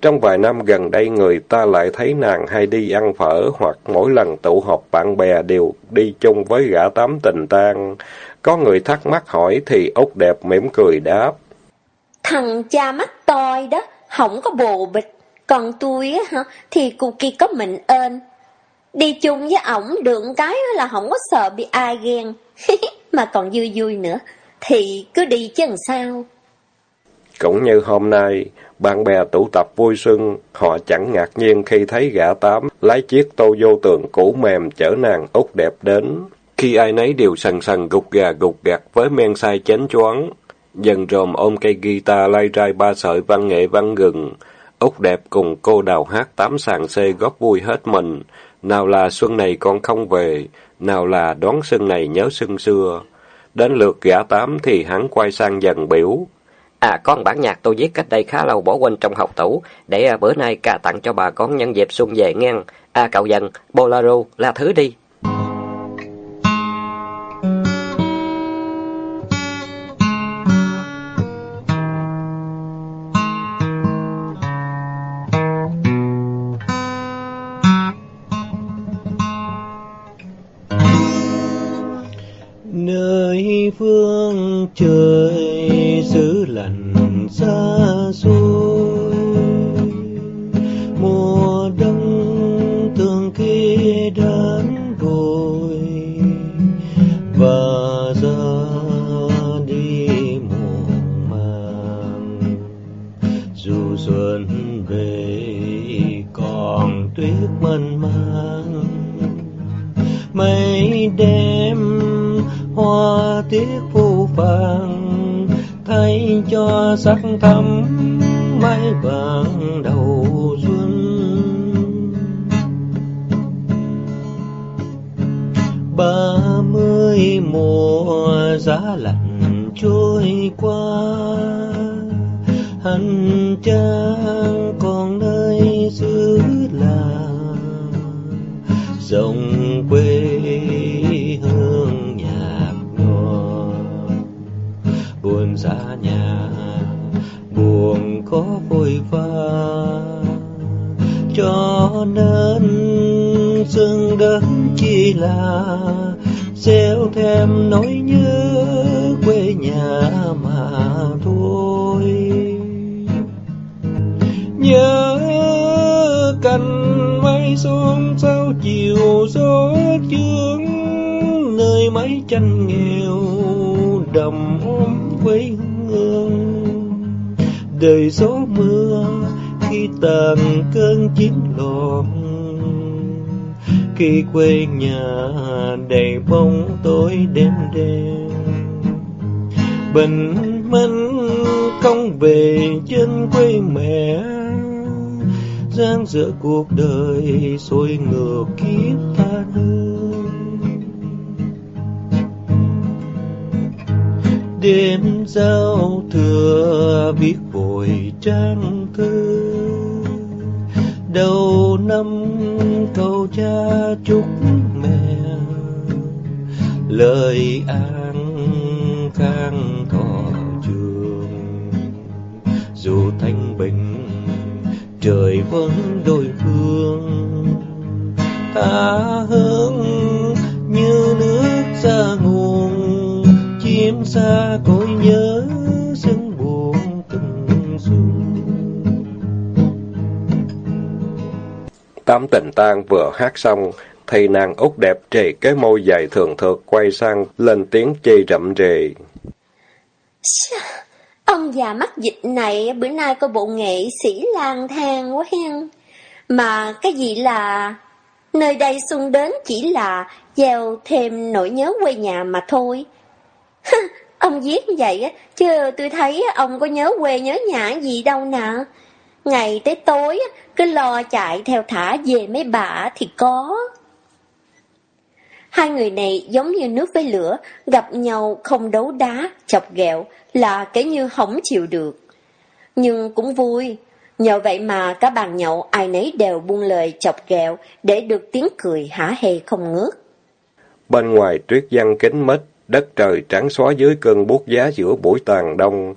Trong vài năm gần đây người ta lại thấy nàng hay đi ăn phở hoặc mỗi lần tụ họp bạn bè đều đi chung với gã tám tình tang. Có người thắc mắc hỏi thì út đẹp mỉm cười đáp. Thằng cha mắt toi đó, không có bồ bịch. Còn tôi á hả, thì cụ kỳ có mình ơn. Đi chung với ổng được cái là không có sợ bị ai ghen, (laughs) mà còn vui vui nữa, thì cứ đi chứ làm sao. Cũng như hôm nay, bạn bè tụ tập vui xuân, họ chẳng ngạc nhiên khi thấy gã tám lái chiếc tô vô tường cũ mềm chở nàng út đẹp đến. Khi ai nấy đều sần sần gục gà gục gạt với men sai chén choáng, dần rồm ôm cây guitar lay rai ba sợi văn nghệ văn gừng. Út đẹp cùng cô đào hát tám sàn xê góp vui hết mình, nào là xuân này con không về, nào là đón xuân này nhớ xuân xưa. Đến lượt gã tám thì hắn quay sang dần biểu. À, con bản nhạc tôi viết cách đây khá lâu bỏ quên trong học tủ, để à, bữa nay ca tặng cho bà con nhân dịp xuân về ngang. À, cậu dần, bolero, là thứ đi. Xa nhà. Buồn có vui vã, cho nên dừng đến chỉ là. Gieo thêm nỗi nhớ quê nhà mà thôi. Nhớ cành mây xuống sao chiều gió chương nơi mái tranh nghèo đầm quê hương. Đời gió mưa khi tàn cơn chiến loạn. Khi quê nhà đầy bóng tối đêm đen bình minh không về trên quê mẹ. Gian giữa cuộc đời sôi ngược kiếp ta đưa đêm giao thừa viết vội trang thư. Đầu năm cầu cha chúc mẹ, lời an khang thọ trường. Dù thanh bình, trời vẫn đôi phương. Ta hướng như nước ra nguồn chim xa cõi nhớ sương buồn từng xuân Tám tình tang vừa hát xong, thì nàng út đẹp trề cái môi dài thường thượt quay sang, lên tiếng chê rậm rề. Ông già mắc dịch này bữa nay có bộ nghệ sĩ lang thang quá hen. Mà cái gì là... Nơi đây xuân đến chỉ là gieo thêm nỗi nhớ quê nhà mà thôi. (laughs) ông viết vậy á, chứ tôi thấy ông có nhớ quê nhớ nhà gì đâu nè. Ngày tới tối cứ lo chạy theo thả về mấy bà thì có. Hai người này giống như nước với lửa, gặp nhau không đấu đá, chọc ghẹo là kể như không chịu được. Nhưng cũng vui, nhờ vậy mà cả bàn nhậu ai nấy đều buông lời chọc ghẹo để được tiếng cười hả hê không ngớt. Bên ngoài tuyết giăng kính mít, đất trời trắng xóa dưới cơn buốt giá giữa buổi tàn đông.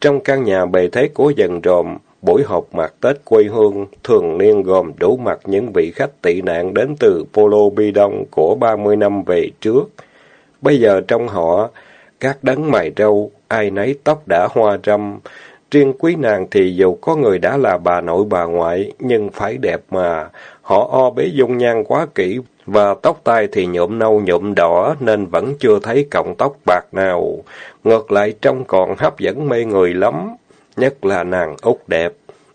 Trong căn nhà bề thế của dần rồm, buổi họp mặt Tết quê hương thường niên gồm đủ mặt những vị khách tị nạn đến từ Polo Bi Đông của 30 năm về trước. Bây giờ trong họ, các đấng mày râu, ai nấy tóc đã hoa râm. Riêng quý nàng thì dù có người đã là bà nội bà ngoại, nhưng phải đẹp mà. Họ o bế dung nhan quá kỹ, và tóc tai thì nhuộm nâu nhuộm đỏ nên vẫn chưa thấy cọng tóc bạc nào. Ngược lại trông còn hấp dẫn mê người lắm, nhất là nàng út đẹp.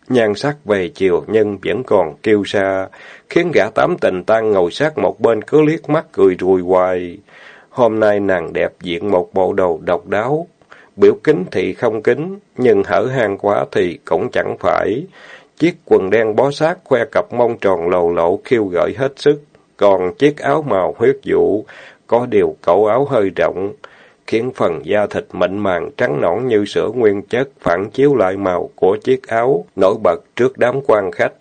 Nhan sắc về chiều nhưng vẫn còn kêu xa, khiến gã tám tình tan ngồi sát một bên cứ liếc mắt cười rùi hoài. Hôm nay nàng đẹp diện một bộ đồ độc đáo, biểu kính thì không kính, nhưng hở hang quá thì cũng chẳng phải. Chiếc quần đen bó sát khoe cặp mông tròn lầu lộ khiêu gợi hết sức, còn chiếc áo màu huyết vụ, có điều cẩu áo hơi rộng, khiến phần da thịt mịn màng trắng nõn như sữa nguyên chất phản chiếu lại màu của chiếc áo, nổi bật trước đám quan khách.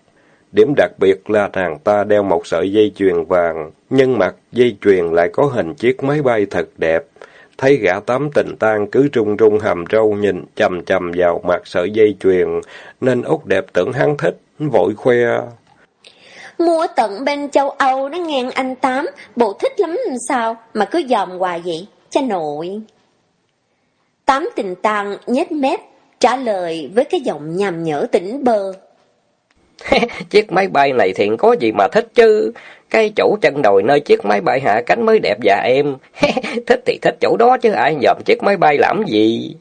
Điểm đặc biệt là nàng ta đeo một sợi dây chuyền vàng, nhưng mặt dây chuyền lại có hình chiếc máy bay thật đẹp. Thấy gã tám tình tan cứ rung rung hàm râu nhìn chầm chầm vào mặt sợi dây chuyền, nên út đẹp tưởng hắn thích, vội khoe. Mua tận bên châu Âu nó ngang anh Tám, bộ thích lắm sao mà cứ dòm hoài vậy, cha nội. Tám tình tàng nhếch mép, trả lời với cái giọng nhằm nhở tỉnh bơ. (laughs) chiếc máy bay này thiện có gì mà thích chứ. Cái chỗ chân đồi nơi chiếc máy bay hạ cánh mới đẹp dạ em. (laughs) thích thì thích chỗ đó chứ ai dòm chiếc máy bay làm gì.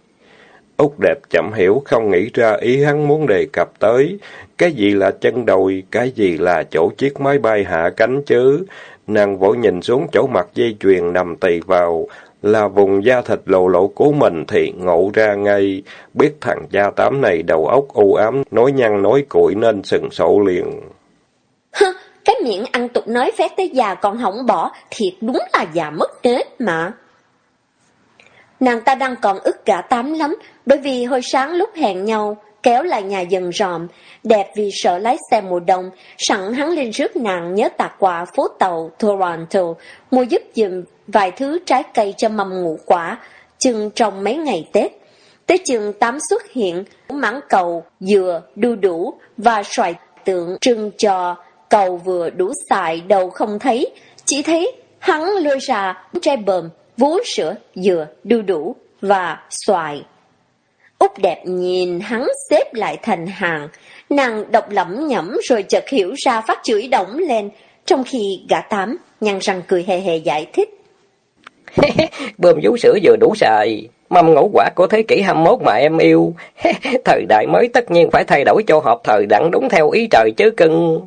Út đẹp chậm hiểu không nghĩ ra ý hắn muốn đề cập tới. Cái gì là chân đồi, cái gì là chỗ chiếc máy bay hạ cánh chứ. Nàng vội nhìn xuống chỗ mặt dây chuyền nằm tì vào, là vùng da thịt lộ lộ của mình thì ngộ ra ngay, biết thằng da tám này đầu óc u ám, nói nhăn nói cuội nên sừng sổ liền. cái miệng ăn tục nói phép tới già còn hỏng bỏ, thiệt đúng là già mất nết mà. Nàng ta đang còn ức gã tám lắm, bởi vì hồi sáng lúc hẹn nhau, kéo lại nhà dần ròm, đẹp vì sợ lái xe mùa đông, sẵn hắn lên rước nàng nhớ tạc quà phố tàu Toronto, mua giúp dùm vài thứ trái cây cho mầm ngũ quả, chừng trong mấy ngày Tết. Tới chừng tám xuất hiện, mãng cầu, dừa, đu đủ và xoài tượng trưng cho cầu vừa đủ xài đầu không thấy, chỉ thấy hắn lôi ra chai bờm, vú sữa, dừa, đu đủ và xoài. Út đẹp nhìn hắn xếp lại thành hàng, nàng độc lẩm nhẩm rồi chợt hiểu ra phát chửi động lên, trong khi gã tám nhăn răng cười hề hề giải thích. (laughs) Bơm vú sữa vừa đủ xài, mâm ngũ quả của thế kỷ 21 mà em yêu. (laughs) thời đại mới tất nhiên phải thay đổi cho hợp thời đặng đúng theo ý trời chứ cưng.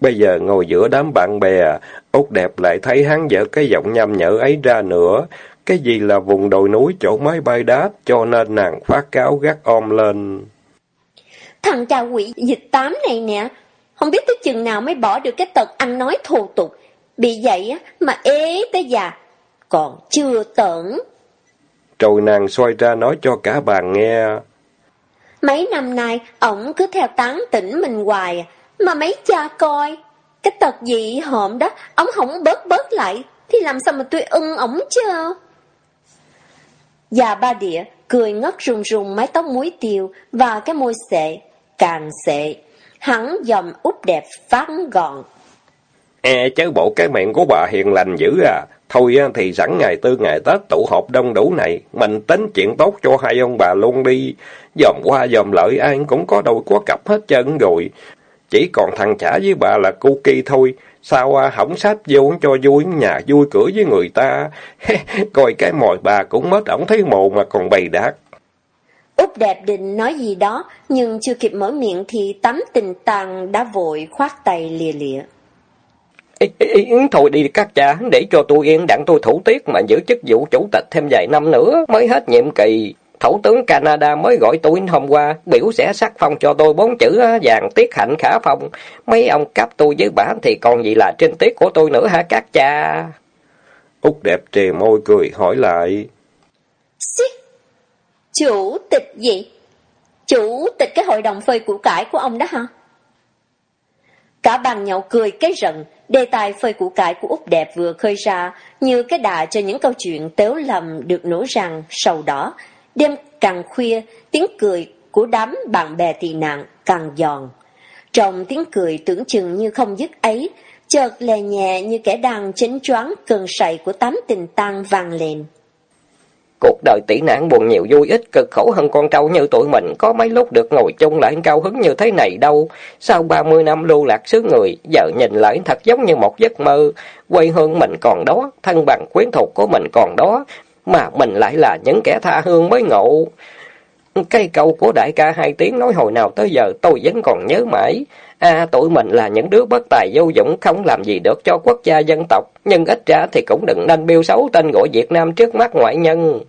Bây giờ ngồi giữa đám bạn bè, Út đẹp lại thấy hắn dở cái giọng nham nhở ấy ra nữa. Cái gì là vùng đồi núi chỗ máy bay đáp, cho nên nàng phát cáo gắt ôm lên. Thằng cha quỷ dịch tám này nè, không biết tới chừng nào mới bỏ được cái tật ăn nói thô tục. Bị vậy mà ế tới già, còn chưa tận. Rồi nàng xoay ra nói cho cả bàn nghe. Mấy năm nay, ổng cứ theo tán tỉnh mình hoài, mà mấy cha coi. Cái tật gì hộm đó, ổng không bớt bớt lại, thì làm sao mà tôi ưng ổng chứ? Già ba địa cười ngất rùng rùng mái tóc muối tiêu và cái môi sệ, càng sệ. Hắn dòm úp đẹp phát gọn. E chớ bộ cái miệng của bà hiền lành dữ à. Thôi thì sẵn ngày tư ngày Tết tụ họp đông đủ này, mình tính chuyện tốt cho hai ông bà luôn đi. Dòm qua dòm lợi ai cũng có đôi có cặp hết chân rồi. Chỉ còn thằng trả với bà là cu kỳ thôi. Sao à, hỏng sáp vô cho vui nhà vui cửa với người ta. (laughs) Coi cái mồi bà cũng mất ổng thấy mồ mà còn bày đát. Út đẹp định nói gì đó, nhưng chưa kịp mở miệng thì tấm tình tàng đã vội khoát tay lìa lịa. Ý, ý, thôi đi các cha, để cho tôi yên đặng tôi thủ tiết mà giữ chức vụ chủ tịch thêm vài năm nữa mới hết nhiệm kỳ. Thủ tướng Canada mới gọi tôi hôm qua, biểu sẽ sắc phong cho tôi bốn chữ vàng tiết hạnh khả phong. Mấy ông cấp tôi với bản thì còn gì là trên tiết của tôi nữa hả các cha? Út đẹp trề môi cười hỏi lại. Xích! Chủ tịch gì? Chủ tịch cái hội đồng phơi củ cải của ông đó hả? Cả bàn nhậu cười cái rần, đề tài phơi củ cải của Úc Đẹp vừa khơi ra như cái đà cho những câu chuyện tếu lầm được nổ ràng sầu đỏ. Đêm càng khuya, tiếng cười của đám bạn bè tị nạn càng giòn. Trong tiếng cười tưởng chừng như không dứt ấy, chợt lè nhẹ như kẻ đang chấn choáng cơn say của tám tình tang vang lên. Cuộc đời tỷ nạn buồn nhiều vui ít cực khổ hơn con trâu như tụi mình, có mấy lúc được ngồi chung lại cao hứng như thế này đâu. Sau 30 năm lưu lạc xứ người, giờ nhìn lại thật giống như một giấc mơ. Quê hương mình còn đó, thân bằng quyến thuộc của mình còn đó, mà mình lại là những kẻ tha hương mới ngộ. Cái câu của đại ca hai tiếng nói hồi nào tới giờ tôi vẫn còn nhớ mãi. À, tụi mình là những đứa bất tài vô dụng không làm gì được cho quốc gia dân tộc, nhưng ít ra thì cũng đừng nên biêu xấu tên gọi Việt Nam trước mắt ngoại nhân.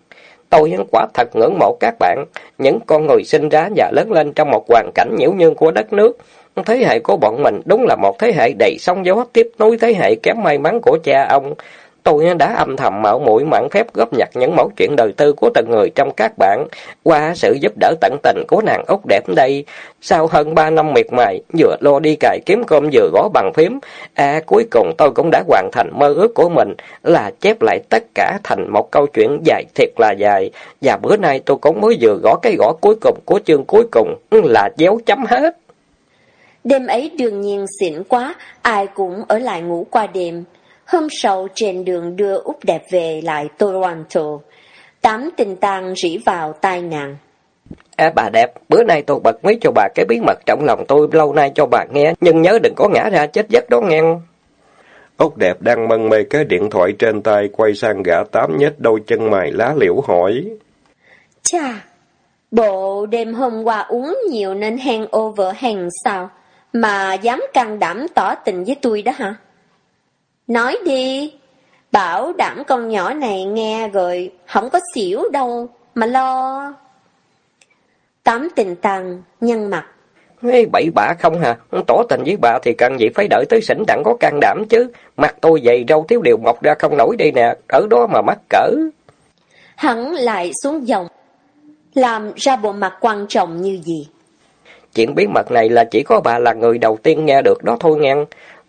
Tôi quả thật ngưỡng mộ các bạn, những con người sinh ra và lớn lên trong một hoàn cảnh nhiễu nhương của đất nước. Thế hệ của bọn mình đúng là một thế hệ đầy sóng gió tiếp nối thế hệ kém may mắn của cha ông. Tôi đã âm thầm mạo muội mạn phép góp nhặt những mẫu chuyện đời tư của từng người trong các bạn, qua sự giúp đỡ tận tình của nàng ốc đẹp đây. Sau hơn ba năm miệt mài, vừa lo đi cài kiếm cơm vừa gõ bằng phím, à cuối cùng tôi cũng đã hoàn thành mơ ước của mình là chép lại tất cả thành một câu chuyện dài thiệt là dài. Và bữa nay tôi cũng mới vừa gõ cái gõ cuối cùng của chương cuối cùng là dấu chấm hết. Đêm ấy đương nhiên xịn quá, ai cũng ở lại ngủ qua đêm. Hôm sau trên đường đưa Úc đẹp về lại Toronto, tám tình tang rỉ vào tai nàng. À bà đẹp, bữa nay tôi bật mí cho bà cái bí mật trong lòng tôi lâu nay cho bà nghe, nhưng nhớ đừng có ngã ra chết giấc đó nghe. Úc đẹp đang mân mê cái điện thoại trên tay quay sang gã tám nhếch đôi chân mày lá liễu hỏi. Chà, bộ đêm hôm qua uống nhiều nên hangover hèn sao, mà dám can đảm tỏ tình với tôi đó hả? Nói đi, bảo đảm con nhỏ này nghe rồi, không có xỉu đâu, mà lo. Tám tình tàng, nhân mặt. Ê, bậy bạ không hả? Tỏ tình với bà thì cần gì phải đợi tới xỉn đặng có can đảm chứ. Mặt tôi dày râu thiếu điều mọc ra không nổi đây nè, ở đó mà mắc cỡ. Hắn lại xuống dòng, làm ra bộ mặt quan trọng như gì. Chuyện bí mật này là chỉ có bà là người đầu tiên nghe được đó thôi nghe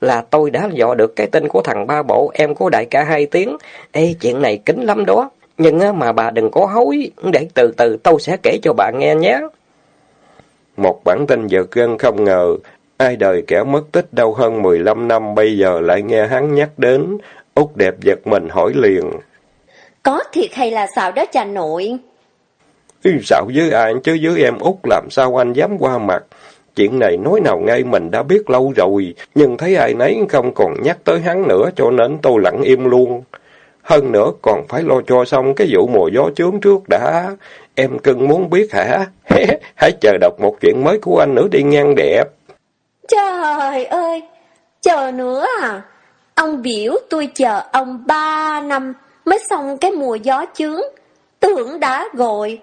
là tôi đã dò được cái tên của thằng ba bộ, em của đại ca hai tiếng. Ê, chuyện này kín lắm đó. Nhưng mà bà đừng có hối, để từ từ tôi sẽ kể cho bà nghe nhé. Một bản tin giật gân không ngờ, Ai đời kẻ mất tích đâu hơn 15 năm bây giờ lại nghe hắn nhắc đến. Út đẹp giật mình hỏi liền. Có thiệt hay là sao đó cha nội? Sao với ai chứ với em út làm sao anh dám qua mặt. Chuyện này nói nào ngay mình đã biết lâu rồi, nhưng thấy ai nấy không còn nhắc tới hắn nữa cho nên tôi lặng im luôn. Hơn nữa còn phải lo cho xong cái vụ mùa gió chướng trước đã. Em cưng muốn biết hả? (laughs) Hãy chờ đọc một chuyện mới của anh nữa đi ngang đẹp. Trời ơi! Chờ nữa à? Ông biểu tôi chờ ông ba năm mới xong cái mùa gió chướng. Tưởng đã rồi.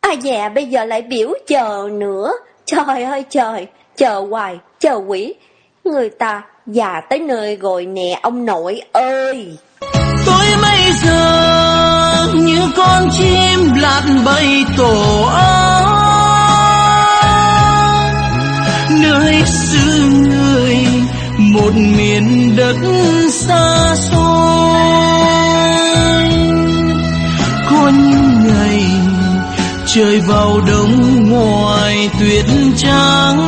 À dè bây giờ lại biểu chờ nữa. Trời ơi trời, chờ hoài, chờ quỷ. Người ta già tới nơi rồi nè ông nội ơi. Tôi bây giờ như con chim lạc bay tổ ơi. Nơi xứ người một miền đất xa xôi. Trời vào đông ngoài tuyết trắng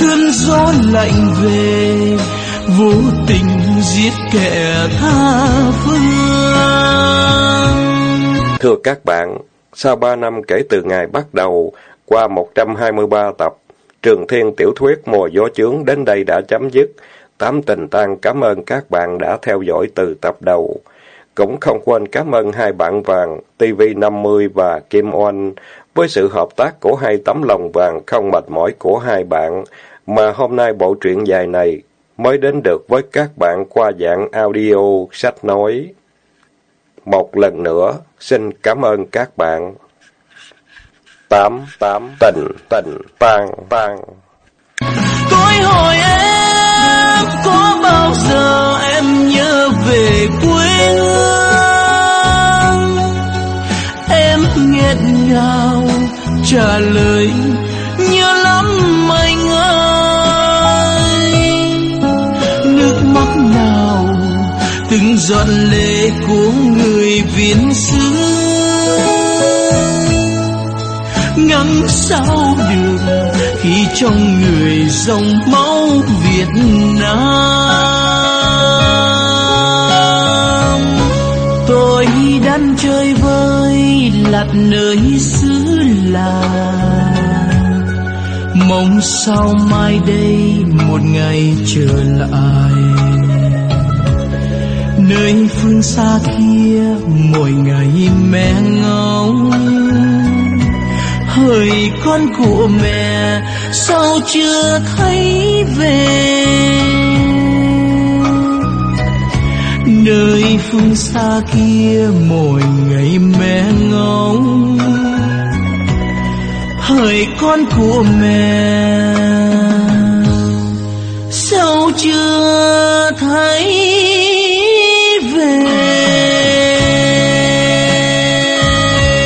cơn gió lạnh về vô tình giết kẻ tha phương Thưa các bạn, sau 3 năm kể từ ngày bắt đầu, qua 123 tập, Trường Thiên Tiểu Thuyết Mùa Gió Chướng đến đây đã chấm dứt. Tám tình tang cảm ơn các bạn đã theo dõi từ tập đầu. Cũng không quên cảm ơn hai bạn vàng TV50 và Kim Oanh với sự hợp tác của hai tấm lòng vàng không mệt mỏi của hai bạn mà hôm nay bộ truyện dài này mới đến được với các bạn qua dạng audio sách nói. Một lần nữa, xin cảm ơn các bạn. Tám, tám, tình, tình, tan, tan. Tôi hỏi em có bao giờ em nhớ về quê hương. Em nghẹn ngào trả lời, nhớ lắm anh ơi Nước mắt nào từng giọt lệ của người viễn xứ. Ngắm sao được khi trong người dòng máu Việt Nam. Lặt nơi xứ lạ, mong sau mai đây một ngày trở lại. Nơi phương xa kia mỗi ngày mẹ ngóng. Hỡi con của mẹ sao chưa thấy về? nơi phương xa kia mỗi ngày mẹ ngóng. Hỡi con của mẹ, sao chưa thấy?